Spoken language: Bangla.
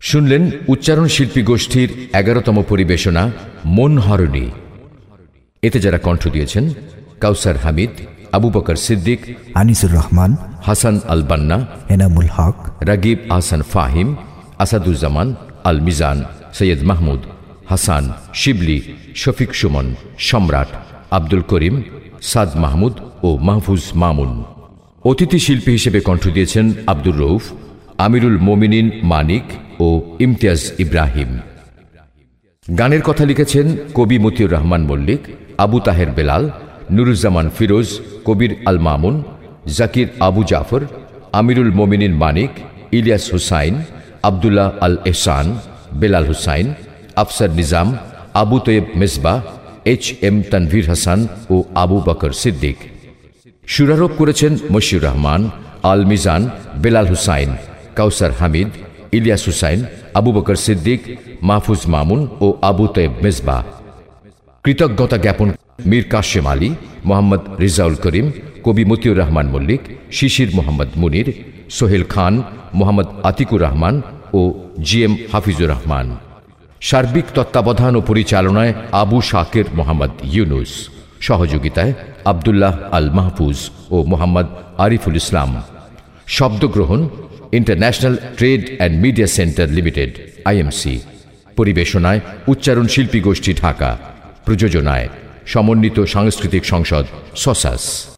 শুনলেন উচ্চারণ শিল্পী গোষ্ঠীর এগারোতম পরিবেশনা মন হরণী। এতে যারা কণ্ঠ দিয়েছেন কাউসার হামিদ আবু বকর সিদ্দিক আনিসুর রহমান হাসান আল বান্না এনামুল হক রাগিব আহসান ফাহিম আসাদুজ্জামান আল মিজান সৈয়দ মাহমুদ হাসান শিবলি শফিক সুমন সম্রাট আব্দুল করিম সাদ মাহমুদ ও মাহফুজ মামুন। অতিথি শিল্পী হিসেবে কণ্ঠ দিয়েছেন আব্দুর রৌফ আমিরুল মোমিনিন মানিক ও ইমতিয়াজ ইব্রাহিম। গানের কথা লিখেছেন কবি মতিউর রহমান মল্লিক, আবু তাহের বেলাল, নুরুজ্জামান ফিরোজ, কবির আল মামুন, জাকির আবু জাফর, আমিরুল মোমিনিন মানিক, ইলিয়াস হুসাইন, আবদুল্লাহ আল এহসান, বেলাল হুসাইন, আফসার নিজাম, আবু তৈব মেজবা এইচ এম তানভীর হাসান ও আবু বকর সিদ্দিক। সুরারোপ করেছেন মশিউর রহমান, আল মিজান, বেলাল হুসাইন, কাউসার হামিদ ইলিয়াস হুসাইন, আবু বকর সিদ্দিক, মাহফুজ মামুন ও আবু তৈব মেজবা। কৃতজ্ঞতা জ্ঞাপন মীর কাশেম আলী, মোহাম্মদ রিজাউল করিম, কবি মতিউর রহমান মল্লিক, শিশির মোহাম্মদ মুনির, সোহেল খান, মোহাম্মদ আতিকুর রহমান ও জি এম হাফিজুর রহমান। সার্বিক তত্ত্বাবধান ও পরিচালনায় আবু শাকের মোহাম্মদ ইউনুস। সহযোগিতায় আবদুল্লাহ আল মাহফুজ ও Mohammad Ariful Islam. শব্দগ্রহণ international trade and media centre limited IMC পরিবেশনায় উচ্চারণ শিল্পী গোষ্ঠী ঢাকা। প্রযোজনায় সমন্বিত সাংস্কৃতিক সংসদ, সসাস।